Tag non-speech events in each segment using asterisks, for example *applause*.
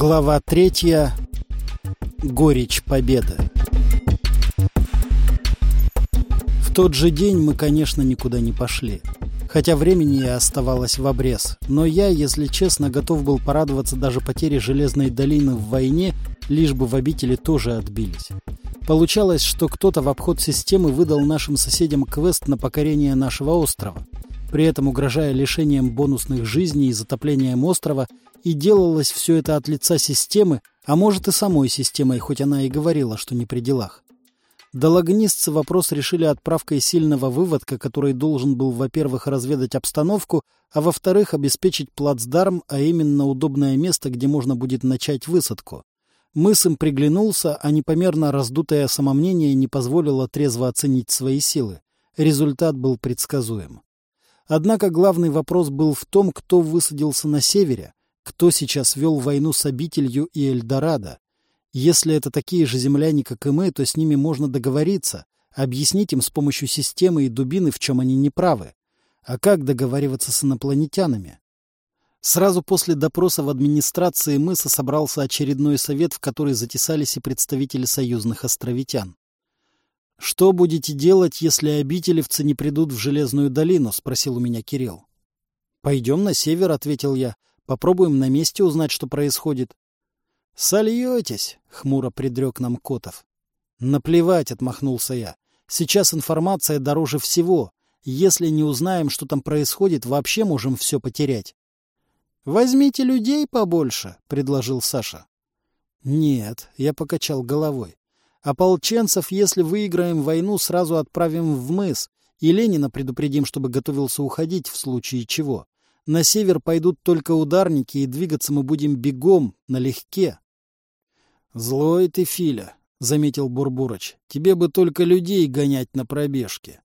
Глава третья. Горечь победы. В тот же день мы, конечно, никуда не пошли. Хотя времени оставалось в обрез. Но я, если честно, готов был порадоваться даже потере Железной долины в войне, лишь бы в обители тоже отбились. Получалось, что кто-то в обход системы выдал нашим соседям квест на покорение нашего острова, при этом угрожая лишением бонусных жизней и затоплением острова, и делалось все это от лица системы, а может и самой системой, хоть она и говорила, что не при делах. Дологнистцы вопрос решили отправкой сильного выводка, который должен был, во-первых, разведать обстановку, а во-вторых, обеспечить плацдарм, а именно удобное место, где можно будет начать высадку. Мыс им приглянулся, а непомерно раздутое самомнение не позволило трезво оценить свои силы. Результат был предсказуем. Однако главный вопрос был в том, кто высадился на севере, кто сейчас вел войну с обителью и Эльдорадо. Если это такие же земляне, как и мы, то с ними можно договориться, объяснить им с помощью системы и дубины, в чем они неправы. А как договариваться с инопланетянами? Сразу после допроса в администрации мыса собрался очередной совет, в который затесались и представители союзных островитян. «Что будете делать, если обителевцы не придут в Железную долину?» — спросил у меня Кирилл. «Пойдем на север», — ответил я. «Попробуем на месте узнать, что происходит». «Сольетесь», — хмуро предрек нам Котов. «Наплевать», — отмахнулся я. «Сейчас информация дороже всего. Если не узнаем, что там происходит, вообще можем все потерять». «Возьмите людей побольше», — предложил Саша. «Нет», — я покачал головой. «Ополченцев, если выиграем войну, сразу отправим в мыс, и Ленина предупредим, чтобы готовился уходить в случае чего. На север пойдут только ударники, и двигаться мы будем бегом, налегке». «Злой ты, Филя», — заметил Бурбурыч. «Тебе бы только людей гонять на пробежке».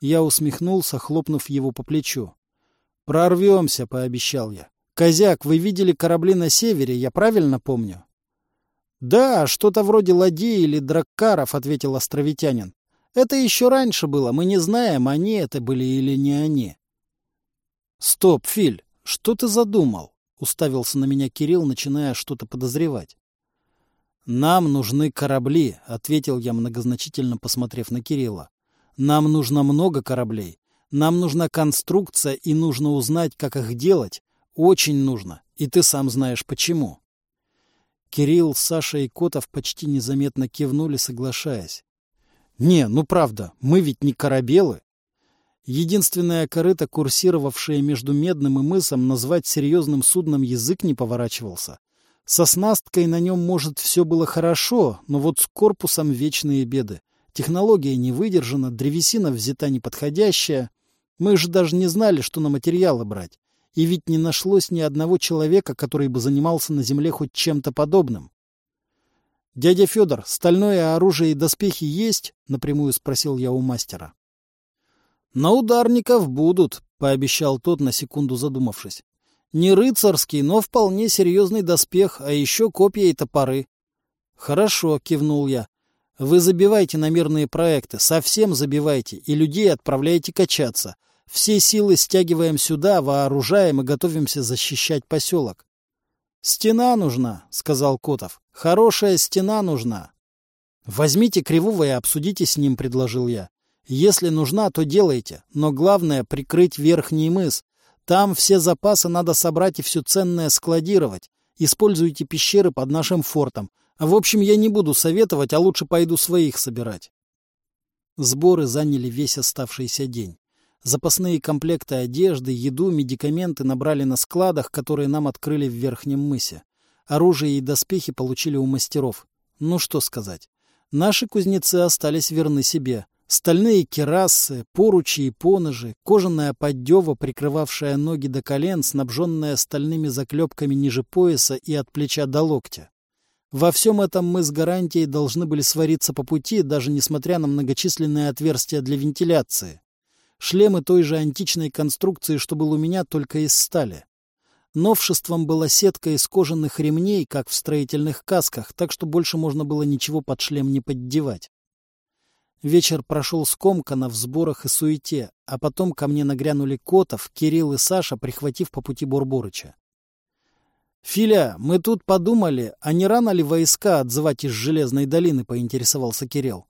Я усмехнулся, хлопнув его по плечу. «Прорвемся», — пообещал я. «Козяк, вы видели корабли на севере, я правильно помню?» «Да, что-то вроде ладей или драккаров», — ответил островитянин. «Это еще раньше было, мы не знаем, они это были или не они». «Стоп, Филь, что ты задумал?» — уставился на меня Кирилл, начиная что-то подозревать. «Нам нужны корабли», — ответил я, многозначительно посмотрев на Кирилла. «Нам нужно много кораблей. Нам нужна конструкция, и нужно узнать, как их делать, очень нужно, и ты сам знаешь почему. Кирилл, Саша и Котов почти незаметно кивнули, соглашаясь. Не, ну правда, мы ведь не корабелы. Единственная корыта, курсировавшая между Медным и мысом, назвать серьезным судном язык не поворачивался. Со снасткой на нем, может, все было хорошо, но вот с корпусом вечные беды. Технология не выдержана, древесина взята неподходящая. Мы же даже не знали, что на материалы брать и ведь не нашлось ни одного человека, который бы занимался на земле хоть чем-то подобным. — Дядя Федор, стальное оружие и доспехи есть? — напрямую спросил я у мастера. — На ударников будут, — пообещал тот, на секунду задумавшись. — Не рыцарский, но вполне серьезный доспех, а еще копья и топоры. — Хорошо, — кивнул я. — Вы забивайте на мирные проекты, совсем забивайте, и людей отправляйте качаться. Все силы стягиваем сюда, вооружаем и готовимся защищать поселок. — Стена нужна, — сказал Котов. — Хорошая стена нужна. — Возьмите Кривого и обсудите с ним, — предложил я. Если нужна, то делайте, но главное — прикрыть верхний мыс. Там все запасы надо собрать и все ценное складировать. Используйте пещеры под нашим фортом. В общем, я не буду советовать, а лучше пойду своих собирать. Сборы заняли весь оставшийся день. Запасные комплекты одежды, еду, медикаменты набрали на складах, которые нам открыли в Верхнем мысе. Оружие и доспехи получили у мастеров. Ну что сказать. Наши кузнецы остались верны себе. Стальные керасы, поручи и поножи, кожаная поддева, прикрывавшая ноги до колен, снабженная стальными заклепками ниже пояса и от плеча до локтя. Во всем этом мы с гарантией должны были свариться по пути, даже несмотря на многочисленные отверстия для вентиляции. Шлемы той же античной конструкции, что был у меня, только из стали. Новшеством была сетка из кожаных ремней, как в строительных касках, так что больше можно было ничего под шлем не поддевать. Вечер прошел скомканно в сборах и суете, а потом ко мне нагрянули Котов, Кирилл и Саша, прихватив по пути Бурбурыча. «Филя, мы тут подумали, а не рано ли войска отзывать из Железной долины?» — поинтересовался Кирилл.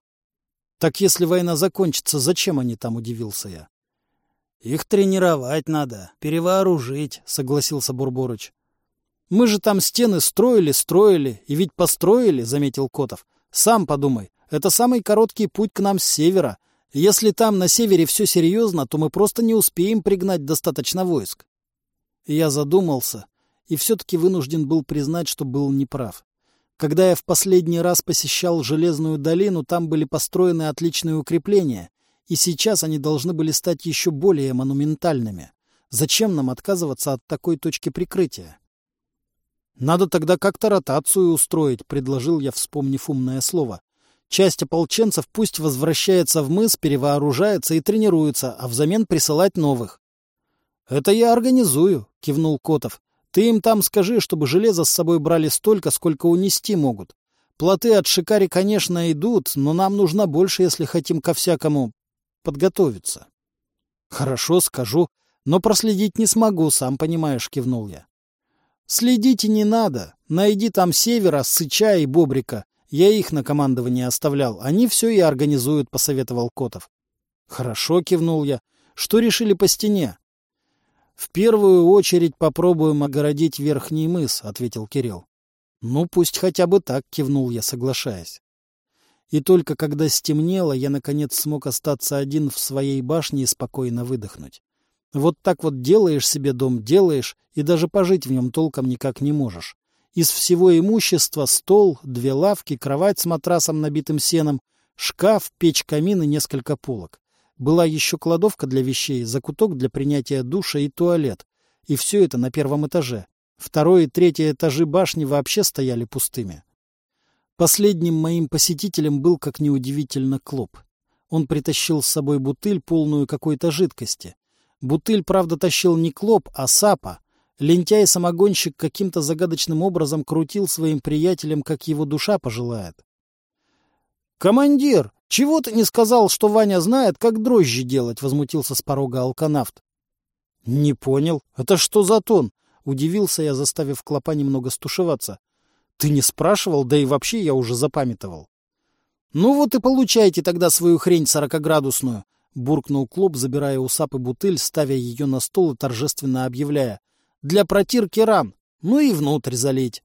«Так если война закончится, зачем они там?» — удивился я. «Их тренировать надо, перевооружить», — согласился Бурборыч. «Мы же там стены строили, строили, и ведь построили», — заметил Котов. «Сам подумай, это самый короткий путь к нам с севера. Если там на севере все серьезно, то мы просто не успеем пригнать достаточно войск». Я задумался и все-таки вынужден был признать, что был неправ. Когда я в последний раз посещал Железную долину, там были построены отличные укрепления, и сейчас они должны были стать еще более монументальными. Зачем нам отказываться от такой точки прикрытия? «Надо тогда как-то ротацию устроить», — предложил я, вспомнив умное слово. «Часть ополченцев пусть возвращается в мыс, перевооружается и тренируется, а взамен присылать новых». «Это я организую», — кивнул Котов. Ты им там скажи, чтобы железо с собой брали столько, сколько унести могут. Плоты от шикари, конечно, идут, но нам нужно больше, если хотим ко всякому подготовиться. — Хорошо, скажу, но проследить не смогу, сам понимаешь, — кивнул я. — Следите не надо. Найди там Севера, Сыча и Бобрика. Я их на командование оставлял. Они все и организуют, — посоветовал Котов. — Хорошо, — кивнул я. — Что решили по стене? В первую очередь попробуем огородить верхний мыс, ответил Кирилл. Ну, пусть хотя бы так, кивнул я, соглашаясь. И только когда стемнело, я, наконец, смог остаться один в своей башне и спокойно выдохнуть. Вот так вот делаешь себе дом, делаешь, и даже пожить в нем толком никак не можешь. Из всего имущества стол, две лавки, кровать с матрасом, набитым сеном, шкаф, печь, камин и несколько полок. Была еще кладовка для вещей, закуток для принятия душа и туалет. И все это на первом этаже. Второй и третий этажи башни вообще стояли пустыми. Последним моим посетителем был, как неудивительно, Клоп. Он притащил с собой бутыль, полную какой-то жидкости. Бутыль, правда, тащил не Клоп, а Сапа. Лентяй-самогонщик каким-то загадочным образом крутил своим приятелям, как его душа пожелает. «Командир, чего ты не сказал, что Ваня знает, как дрожжи делать?» — возмутился с порога алканавт. «Не понял. Это что за тон?» — удивился я, заставив клопа немного стушеваться. «Ты не спрашивал, да и вообще я уже запамятовал». «Ну вот и получайте тогда свою хрень сорокоградусную», — буркнул Клоп, забирая у Сапы бутыль, ставя ее на стол и торжественно объявляя. «Для протирки ран. Ну и внутрь залить».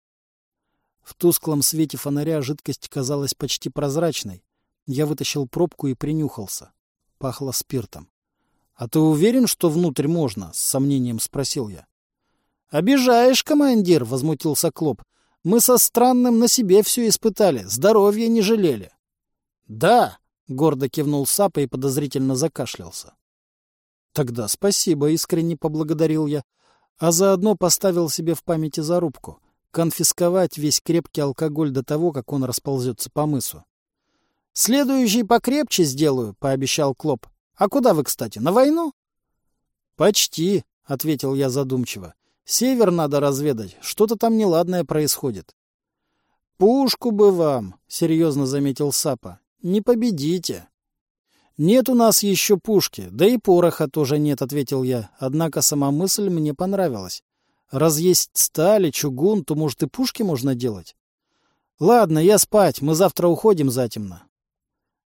В тусклом свете фонаря жидкость казалась почти прозрачной. Я вытащил пробку и принюхался. Пахло спиртом. — А ты уверен, что внутрь можно? — с сомнением спросил я. — Обижаешь, командир, — возмутился Клоп. — Мы со странным на себе все испытали, здоровья не жалели. — Да, — гордо кивнул Сапа и подозрительно закашлялся. — Тогда спасибо, — искренне поблагодарил я, а заодно поставил себе в памяти зарубку — конфисковать весь крепкий алкоголь до того, как он расползется по мысу. — Следующий покрепче сделаю, — пообещал Клоп. — А куда вы, кстати, на войну? — Почти, — ответил я задумчиво. — Север надо разведать, что-то там неладное происходит. — Пушку бы вам, — серьезно заметил Сапа. — Не победите. — Нет у нас еще пушки, да и пороха тоже нет, — ответил я. Однако сама мысль мне понравилась. Раз есть стали, чугун, то, может, и пушки можно делать? Ладно, я спать, мы завтра уходим затемно.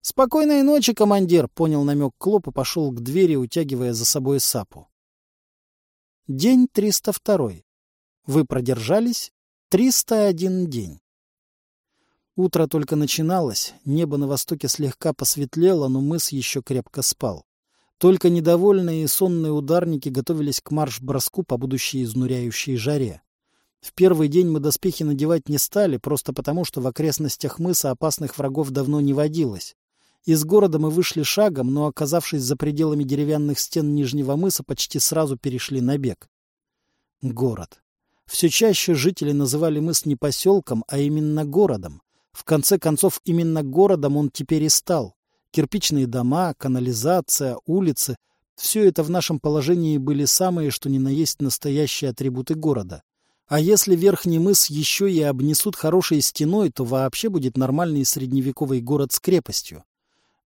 Спокойной ночи, командир, понял намек Клоп и пошел к двери, утягивая за собой сапу. День 302. Вы продержались 301 день. Утро только начиналось, небо на востоке слегка посветлело, но мыс еще крепко спал. Только недовольные и сонные ударники готовились к марш-броску по будущей изнуряющей жаре. В первый день мы доспехи надевать не стали, просто потому, что в окрестностях мыса опасных врагов давно не водилось. Из города мы вышли шагом, но, оказавшись за пределами деревянных стен Нижнего мыса, почти сразу перешли на бег. Город. Все чаще жители называли мыс не поселком, а именно городом. В конце концов, именно городом он теперь и стал. Кирпичные дома, канализация, улицы — все это в нашем положении были самые, что ни на есть настоящие атрибуты города. А если Верхний мыс еще и обнесут хорошей стеной, то вообще будет нормальный средневековый город с крепостью.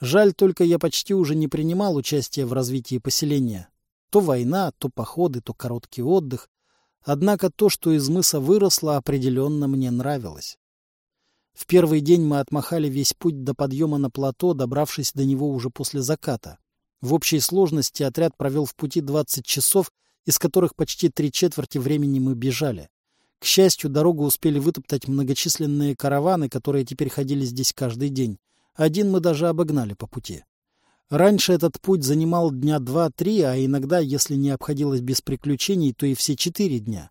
Жаль только я почти уже не принимал участия в развитии поселения. То война, то походы, то короткий отдых. Однако то, что из мыса выросло, определенно мне нравилось. В первый день мы отмахали весь путь до подъема на плато, добравшись до него уже после заката. В общей сложности отряд провел в пути 20 часов, из которых почти три четверти времени мы бежали. К счастью, дорогу успели вытоптать многочисленные караваны, которые теперь ходили здесь каждый день. Один мы даже обогнали по пути. Раньше этот путь занимал дня два-три, а иногда, если не обходилось без приключений, то и все четыре дня.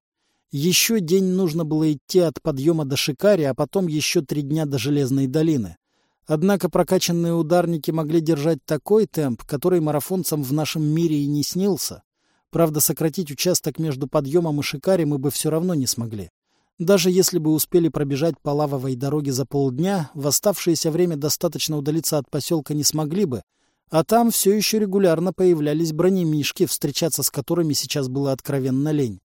Еще день нужно было идти от подъема до Шикари, а потом еще три дня до Железной долины. Однако прокачанные ударники могли держать такой темп, который марафонцам в нашем мире и не снился. Правда, сократить участок между подъемом и Шикари мы бы все равно не смогли. Даже если бы успели пробежать по лавовой дороге за полдня, в оставшееся время достаточно удалиться от поселка не смогли бы, а там все еще регулярно появлялись бронемишки, встречаться с которыми сейчас было откровенно лень.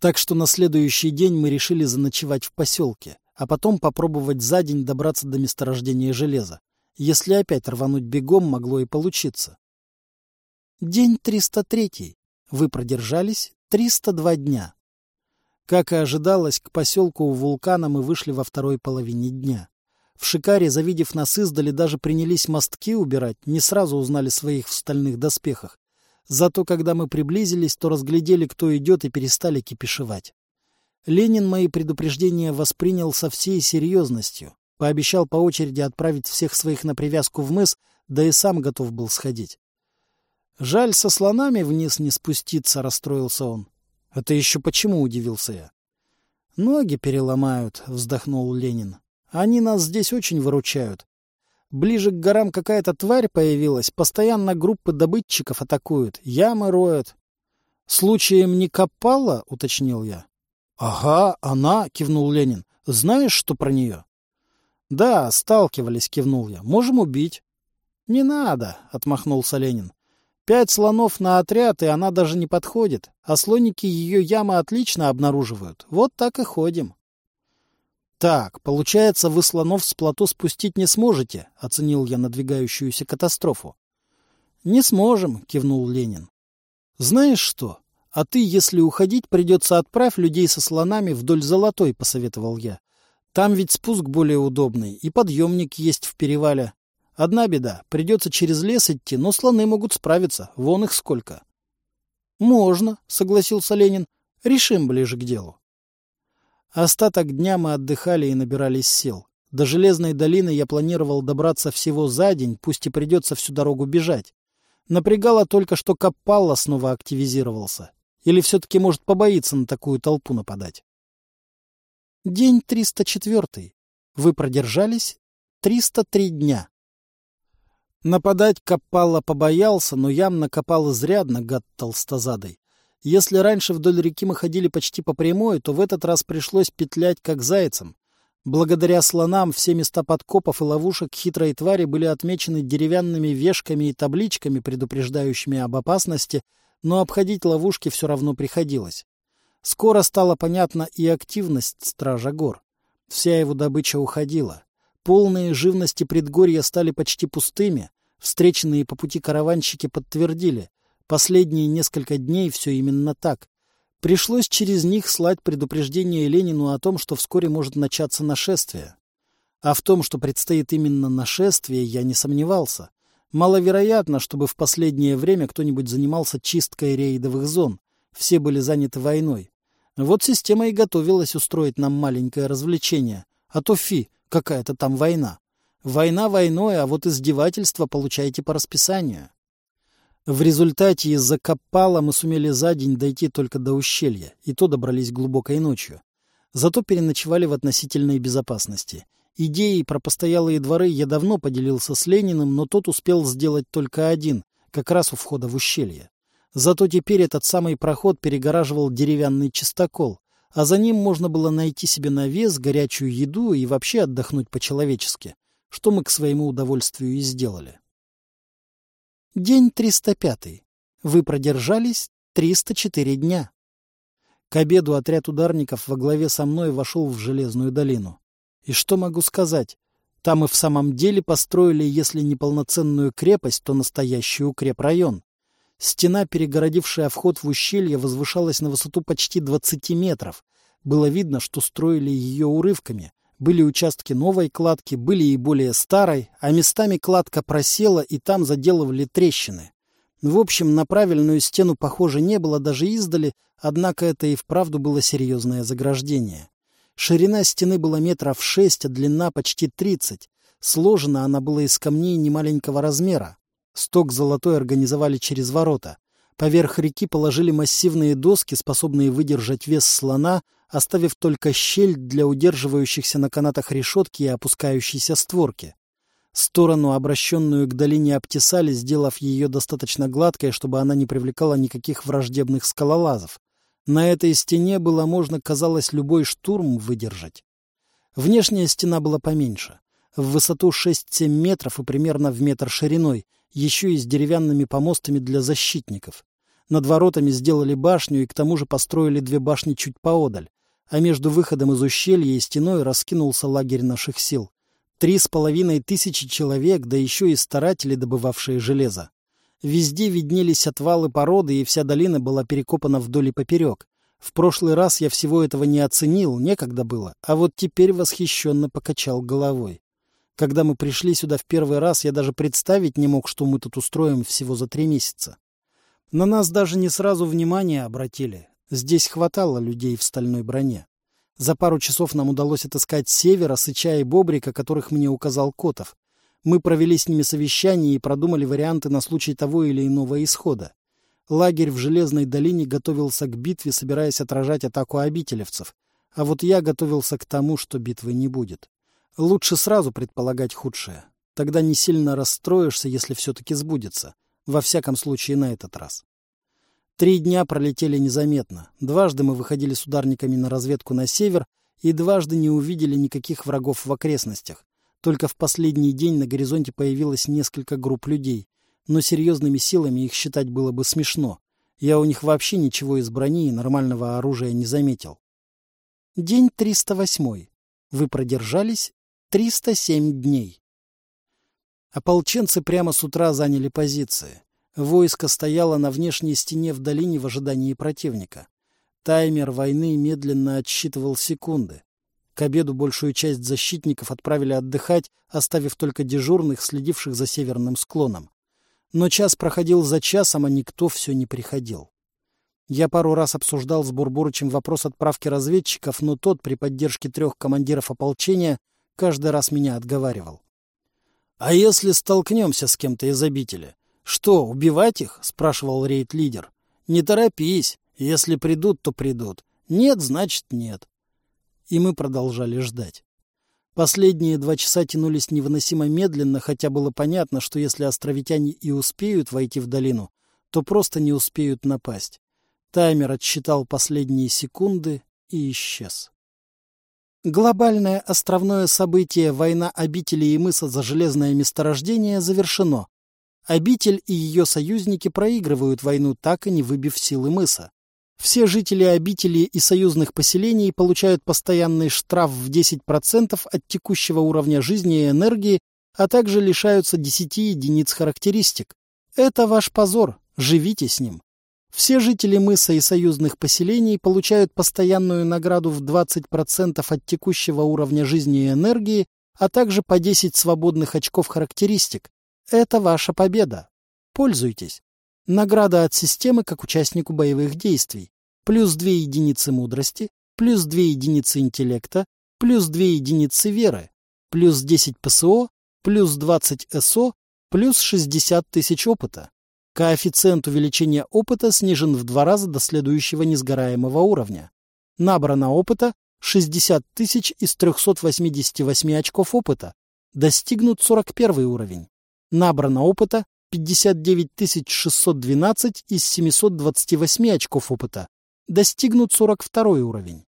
Так что на следующий день мы решили заночевать в поселке, а потом попробовать за день добраться до месторождения железа. Если опять рвануть бегом, могло и получиться. День 303. Вы продержались 302 дня. Как и ожидалось, к поселку у вулкана мы вышли во второй половине дня. В Шикаре, завидев нас издали, даже принялись мостки убирать, не сразу узнали своих в стальных доспехах. Зато когда мы приблизились, то разглядели, кто идет, и перестали кипишевать. Ленин мои предупреждения воспринял со всей серьезностью. Пообещал по очереди отправить всех своих на привязку в мыс, да и сам готов был сходить. «Жаль, со слонами вниз не спуститься», — расстроился он. «Это еще почему?» — удивился я. «Ноги переломают», — вздохнул Ленин. Они нас здесь очень выручают. Ближе к горам какая-то тварь появилась, постоянно группы добытчиков атакуют, ямы роют. — Случаем не копала? — уточнил я. — Ага, она, — кивнул Ленин. — Знаешь, что про нее? — Да, сталкивались, — кивнул я. — Можем убить. — Не надо, — отмахнулся Ленин. — Пять слонов на отряд, и она даже не подходит, а слоники ее ямы отлично обнаруживают. Вот так и ходим. «Так, получается, вы слонов с плато спустить не сможете?» — оценил я надвигающуюся катастрофу. «Не сможем», — кивнул Ленин. «Знаешь что? А ты, если уходить, придется отправь людей со слонами вдоль Золотой», — посоветовал я. «Там ведь спуск более удобный, и подъемник есть в перевале. Одна беда — придется через лес идти, но слоны могут справиться, вон их сколько». «Можно», — согласился Ленин. «Решим ближе к делу». Остаток дня мы отдыхали и набирались сил. До Железной долины я планировал добраться всего за день, пусть и придется всю дорогу бежать. Напрягало только, что Капалла снова активизировался. Или все-таки может побоиться на такую толпу нападать. День 304. Вы продержались 303 дня. Нападать Капалла побоялся, но ям накопал изрядно, гад толстозадой. Если раньше вдоль реки мы ходили почти по прямой, то в этот раз пришлось петлять как зайцам. Благодаря слонам все места подкопов и ловушек хитрой твари были отмечены деревянными вешками и табличками, предупреждающими об опасности, но обходить ловушки все равно приходилось. Скоро стала понятна и активность Стража гор. Вся его добыча уходила. Полные живности предгорья стали почти пустыми. Встреченные по пути караванщики подтвердили. Последние несколько дней все именно так. Пришлось через них слать предупреждение Ленину о том, что вскоре может начаться нашествие. А в том, что предстоит именно нашествие, я не сомневался. Маловероятно, чтобы в последнее время кто-нибудь занимался чисткой рейдовых зон. Все были заняты войной. Вот система и готовилась устроить нам маленькое развлечение. А то фи, какая-то там война. Война войной, а вот издевательство получаете по расписанию. В результате из-за Капала мы сумели за день дойти только до ущелья, и то добрались глубокой ночью. Зато переночевали в относительной безопасности. Идеей про постоялые дворы я давно поделился с Лениным, но тот успел сделать только один, как раз у входа в ущелье. Зато теперь этот самый проход перегораживал деревянный чистокол, а за ним можно было найти себе навес, горячую еду и вообще отдохнуть по-человечески, что мы к своему удовольствию и сделали. День 305. Вы продержались 304 дня. К обеду отряд ударников во главе со мной вошел в Железную долину. И что могу сказать? Там и в самом деле построили, если не полноценную крепость, то настоящий укрепрайон. Стена, перегородившая вход в ущелье, возвышалась на высоту почти 20 метров. Было видно, что строили ее урывками. Были участки новой кладки, были и более старой, а местами кладка просела, и там заделывали трещины. В общем, на правильную стену, похоже, не было даже издали, однако это и вправду было серьезное заграждение. Ширина стены была метров шесть, а длина почти тридцать. Сложена она была из камней немаленького размера. Сток золотой организовали через ворота. Поверх реки положили массивные доски, способные выдержать вес слона, оставив только щель для удерживающихся на канатах решетки и опускающейся створки. Сторону, обращенную к долине, обтесали, сделав ее достаточно гладкой, чтобы она не привлекала никаких враждебных скалолазов. На этой стене было можно, казалось, любой штурм выдержать. Внешняя стена была поменьше, в высоту 6-7 метров и примерно в метр шириной, еще и с деревянными помостами для защитников. Над воротами сделали башню и к тому же построили две башни чуть поодаль, а между выходом из ущелья и стеной раскинулся лагерь наших сил. Три с половиной тысячи человек, да еще и старатели, добывавшие железо. Везде виднелись отвалы породы, и вся долина была перекопана вдоль и поперек. В прошлый раз я всего этого не оценил, некогда было, а вот теперь восхищенно покачал головой. Когда мы пришли сюда в первый раз, я даже представить не мог, что мы тут устроим всего за три месяца. На нас даже не сразу внимание обратили. Здесь хватало людей в стальной броне. За пару часов нам удалось отыскать Севера, Сыча и Бобрика, которых мне указал Котов. Мы провели с ними совещание и продумали варианты на случай того или иного исхода. Лагерь в Железной долине готовился к битве, собираясь отражать атаку обителевцев. А вот я готовился к тому, что битвы не будет. Лучше сразу предполагать худшее. Тогда не сильно расстроишься, если все-таки сбудется. Во всяком случае, на этот раз. Три дня пролетели незаметно. Дважды мы выходили с ударниками на разведку на север и дважды не увидели никаких врагов в окрестностях. Только в последний день на горизонте появилось несколько групп людей. Но серьезными силами их считать было бы смешно. Я у них вообще ничего из брони и нормального оружия не заметил. День 308. Вы продержались 307 дней. Ополченцы прямо с утра заняли позиции. Войско стояло на внешней стене в долине в ожидании противника. Таймер войны медленно отсчитывал секунды. К обеду большую часть защитников отправили отдыхать, оставив только дежурных, следивших за северным склоном. Но час проходил за часом, а никто все не приходил. Я пару раз обсуждал с Бурбурычем вопрос отправки разведчиков, но тот при поддержке трех командиров ополчения каждый раз меня отговаривал. «А если столкнемся с кем-то из обители? «Что, убивать их?» — спрашивал рейд-лидер. «Не торопись. Если придут, то придут. Нет, значит, нет». И мы продолжали ждать. Последние два часа тянулись невыносимо медленно, хотя было понятно, что если островитяне и успеют войти в долину, то просто не успеют напасть. Таймер отсчитал последние секунды и исчез. Глобальное островное событие «Война обителей и мыса за железное месторождение» завершено. Обитель и ее союзники проигрывают войну, так и не выбив силы мыса. Все жители обители и союзных поселений получают постоянный штраф в 10% от текущего уровня жизни и энергии, а также лишаются 10 единиц характеристик. Это ваш позор, живите с ним. Все жители мыса и союзных поселений получают постоянную награду в 20% от текущего уровня жизни и энергии, а также по 10 свободных очков характеристик. Это ваша победа. Пользуйтесь. Награда от системы как участнику боевых действий. Плюс 2 единицы мудрости, плюс 2 единицы интеллекта, плюс 2 единицы веры, плюс 10 ПСО, плюс 20 СО, плюс 60 тысяч опыта. Коэффициент увеличения опыта снижен в два раза до следующего несгораемого уровня. Набрано опыта 60 тысяч из 388 очков опыта. Достигнут 41 уровень. Набрано опыта 59 612 из 728 очков опыта. Достигнут 42 уровень.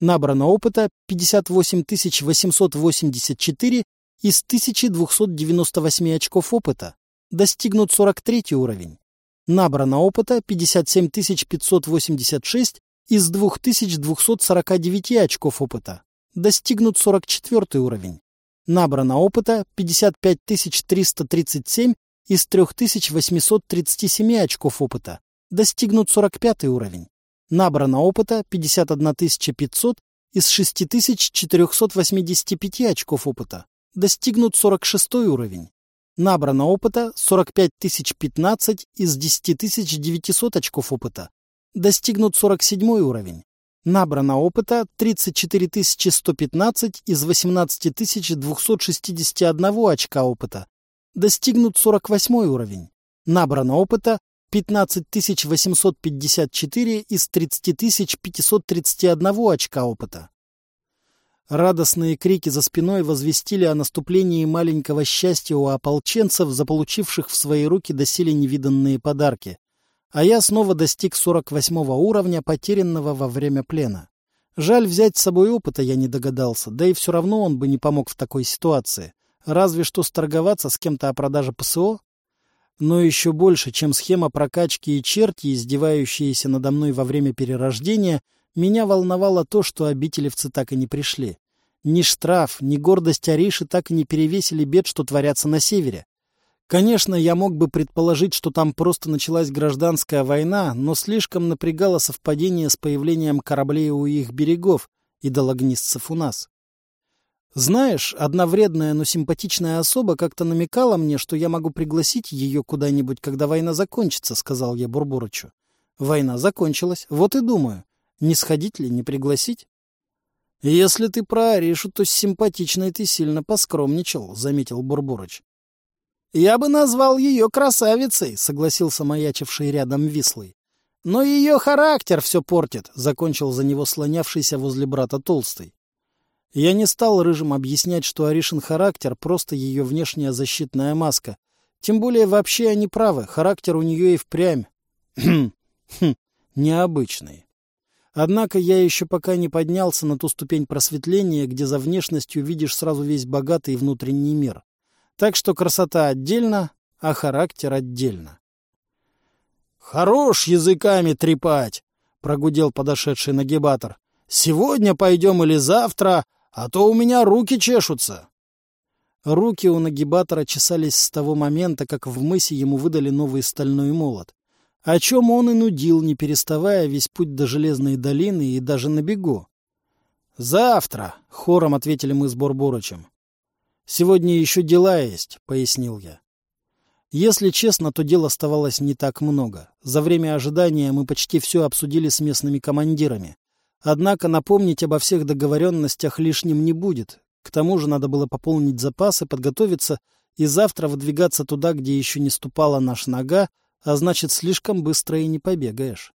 Набрано опыта 58 884 из 1298 очков опыта. Достигнут 43 уровень. Набрано опыта 57 586 из 2249 очков опыта. Достигнут 44 уровень. Набрано опыта 55 337 из 3837 очков опыта. Достигнут 45 уровень. Набрано опыта 51 500 из 6485 очков опыта. Достигнут 46 уровень. Набрано опыта 45 015 из 10 900 очков опыта. Достигнут 47 уровень. Набрано опыта 34 115 из 18 261 очка опыта. Достигнут 48 уровень. Набрано опыта 15 854 из 30 531 очка опыта. Радостные крики за спиной возвестили о наступлении маленького счастья у ополченцев, заполучивших в свои руки доселе невиданные подарки. А я снова достиг 48 уровня, потерянного во время плена. Жаль, взять с собой опыта я не догадался, да и все равно он бы не помог в такой ситуации. Разве что сторговаться с кем-то о продаже ПСО но еще больше, чем схема прокачки и черти, издевающиеся надо мной во время перерождения, меня волновало то, что обителевцы так и не пришли. Ни штраф, ни гордость Ариши так и не перевесили бед, что творятся на севере. Конечно, я мог бы предположить, что там просто началась гражданская война, но слишком напрягало совпадение с появлением кораблей у их берегов и дологнистцев у нас. Знаешь, одна вредная, но симпатичная особа как-то намекала мне, что я могу пригласить ее куда-нибудь, когда война закончится, — сказал я Бурбурычу. Война закончилась, вот и думаю, не сходить ли, не пригласить? Если ты про Аришу, то с симпатичной ты сильно поскромничал, — заметил Бурбурыч. Я бы назвал ее красавицей, — согласился маячивший рядом Вислый. Но ее характер все портит, — закончил за него слонявшийся возле брата Толстый. Я не стал Рыжим объяснять, что Аришин характер — просто ее внешняя защитная маска. Тем более вообще они правы, характер у нее и впрямь. *clears throat* Хм, необычный. Однако я еще пока не поднялся на ту ступень просветления, где за внешностью видишь сразу весь богатый внутренний мир. Так что красота отдельно, а характер отдельно. «Хорош языками трепать!» — прогудел подошедший нагибатор. «Сегодня пойдем или завтра, а то у меня руки чешутся. Руки у нагибатора чесались с того момента, как в мысе ему выдали новый стальной молот. О чем он и нудил, не переставая весь путь до Железной долины и даже на бегу. «Завтра», — хором ответили мы с Борборычем. «Сегодня еще дела есть», — пояснил я. Если честно, то дел оставалось не так много. За время ожидания мы почти все обсудили с местными командирами. Однако напомнить обо всех договоренностях лишним не будет. К тому же надо было пополнить запасы, подготовиться и завтра выдвигаться туда, где еще не ступала наша нога, а значит, слишком быстро и не побегаешь.